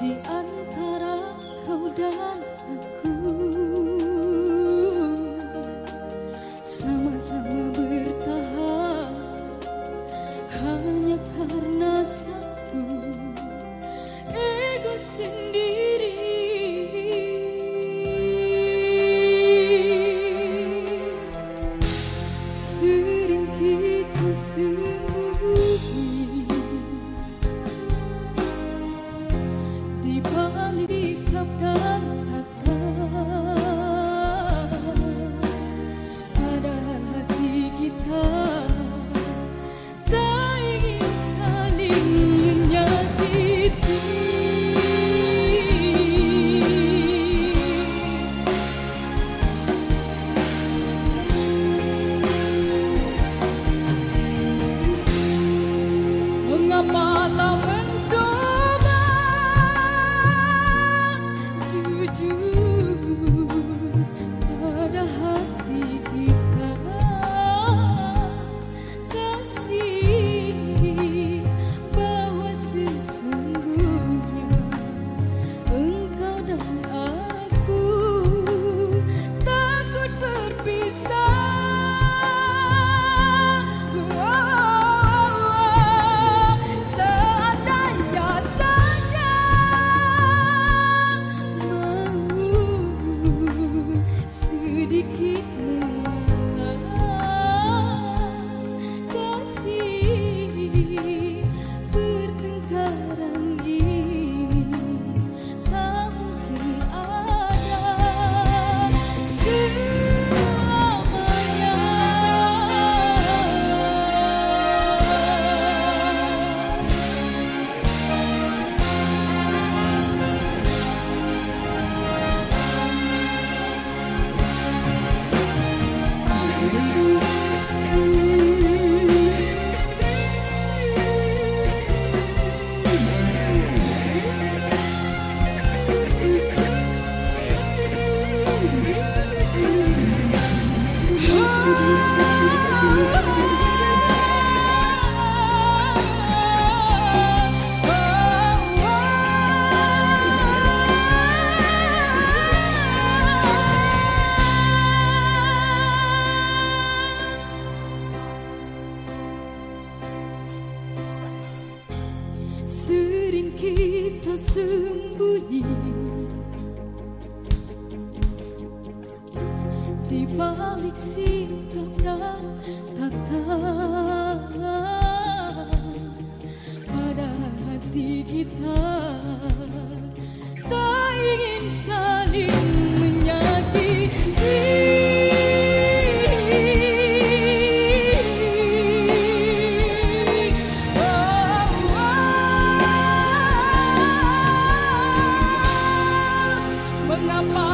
di antara kau dan aku sama-sama bertahan hanya karena satu. Mata Merah kita sembunyi di balik sikap dan tatapan. up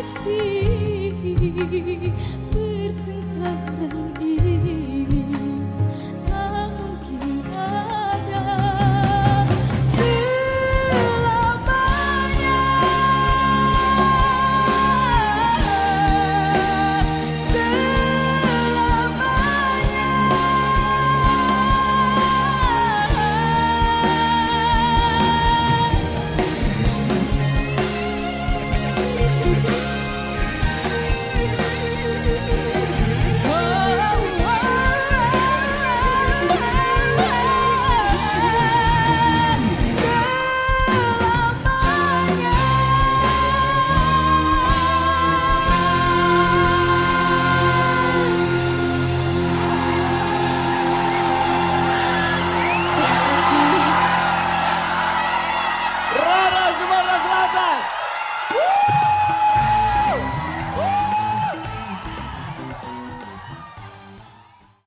kasih. Bertengkaran